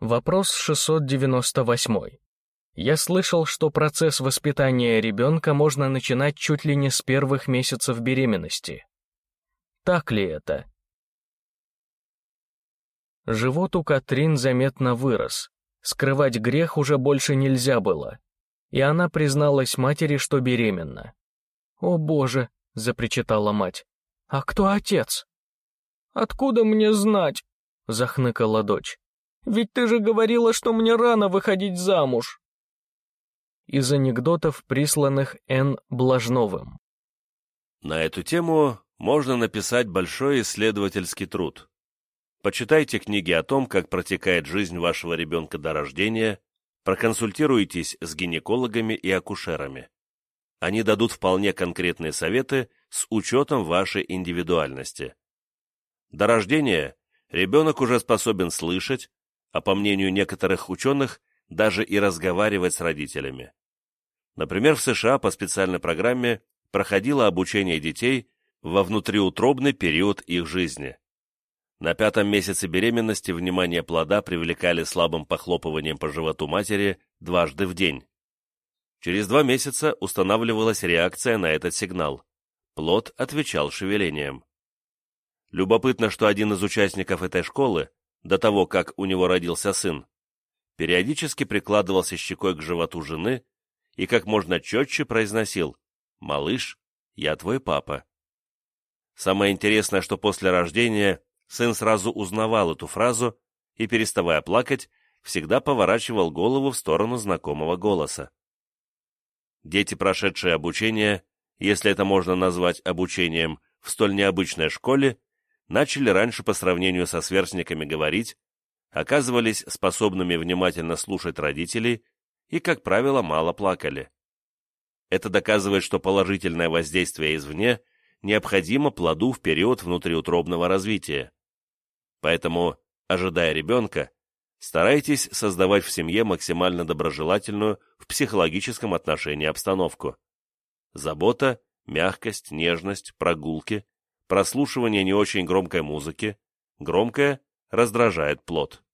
Вопрос 698. Я слышал, что процесс воспитания ребенка можно начинать чуть ли не с первых месяцев беременности. Так ли это? Живот у Катрин заметно вырос. Скрывать грех уже больше нельзя было. И она призналась матери, что беременна. «О боже!» — запричитала мать. «А кто отец?» «Откуда мне знать?» — захныкала дочь. «Ведь ты же говорила, что мне рано выходить замуж!» из анекдотов, присланных Н. Блажновым. На эту тему можно написать большой исследовательский труд. Почитайте книги о том, как протекает жизнь вашего ребенка до рождения, проконсультируйтесь с гинекологами и акушерами. Они дадут вполне конкретные советы с учетом вашей индивидуальности. До рождения ребенок уже способен слышать, а по мнению некоторых ученых, даже и разговаривать с родителями. Например, в США по специальной программе проходило обучение детей во внутриутробный период их жизни. На пятом месяце беременности внимание плода привлекали слабым похлопыванием по животу матери дважды в день. Через два месяца устанавливалась реакция на этот сигнал. Плод отвечал шевелением. Любопытно, что один из участников этой школы, до того, как у него родился сын, периодически прикладывался щекой к животу жены и как можно четче произносил «Малыш, я твой папа». Самое интересное, что после рождения сын сразу узнавал эту фразу и, переставая плакать, всегда поворачивал голову в сторону знакомого голоса. Дети, прошедшие обучение, если это можно назвать обучением, в столь необычной школе, начали раньше по сравнению со сверстниками говорить, оказывались способными внимательно слушать родителей и, как правило, мало плакали. Это доказывает, что положительное воздействие извне необходимо плоду в период внутриутробного развития. Поэтому, ожидая ребенка, старайтесь создавать в семье максимально доброжелательную в психологическом отношении обстановку. Забота, мягкость, нежность, прогулки, прослушивание не очень громкой музыки, громкое раздражает плод.